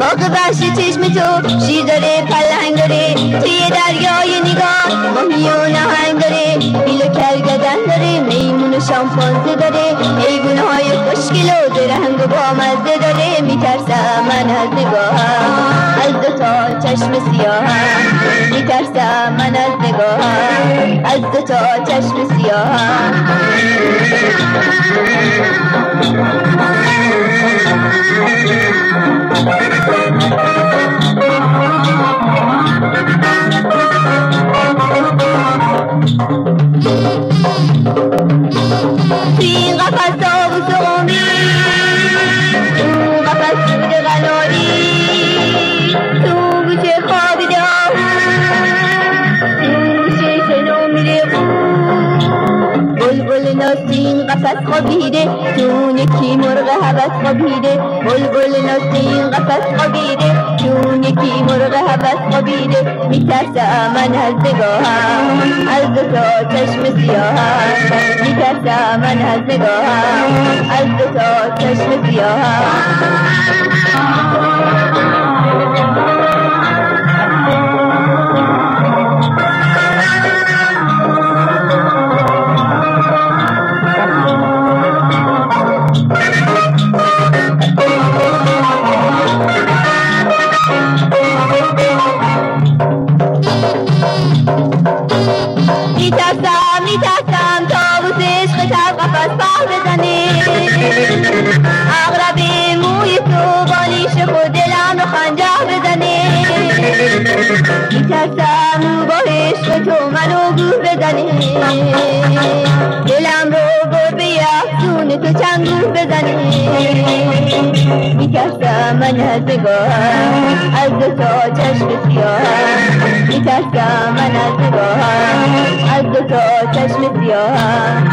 باغ وحشی چشم تو شیر داره پلنگ داره توی دریای نگاه ماهی و نهنگ داره بیل و کرگدن داره میمون و شامپانزه داره حیوانه های خوشگل و درهنگ و بامزه داره میترسم من از نگاهم از دو تا چشم سیاهم میترسم من از نگاهم از دو تا چشم سیاهم. قفص خوابیده تو یکی مرغ حبس خوابیده بلبل ناسین قفص خوابیده تو یکی مرغ حبس خوابیده میترسم من از نگاهم از دو تا چشم سیاهم. میترسم من از نگاهم از دو تا چشم سیاهم. بر بزنه اغرب موی تو بالیش خود دلم رو خنجر بزنه میترسم با عشق تو منو گور بزنه دلم رو گربه افزون تو چند گور بزنه میترسم من از از دو تا چشم سیاهم میترسم من از از دو تا چشم سیاهم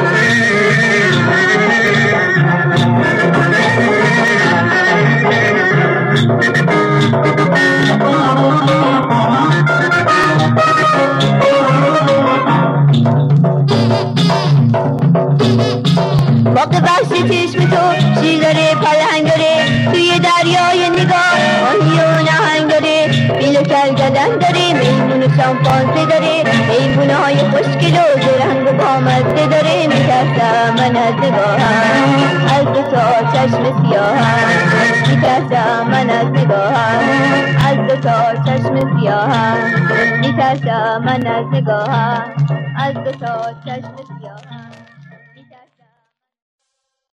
باغ وحشی چشم تو شیر داره پلنگ داره توی دریای نگاه ماهی و نهنگ داره بیل و کرگدن داره میمون و شامپانزه داره حیوانه های خوشگل و درهنگ و بامزه داره میترسم من از نگاهم از دو تا چشم سیاهم میترسم من از نگاهم از دو تا چشم سیاهم میترسم من از نگاهم از دو تا چشم سیاهم.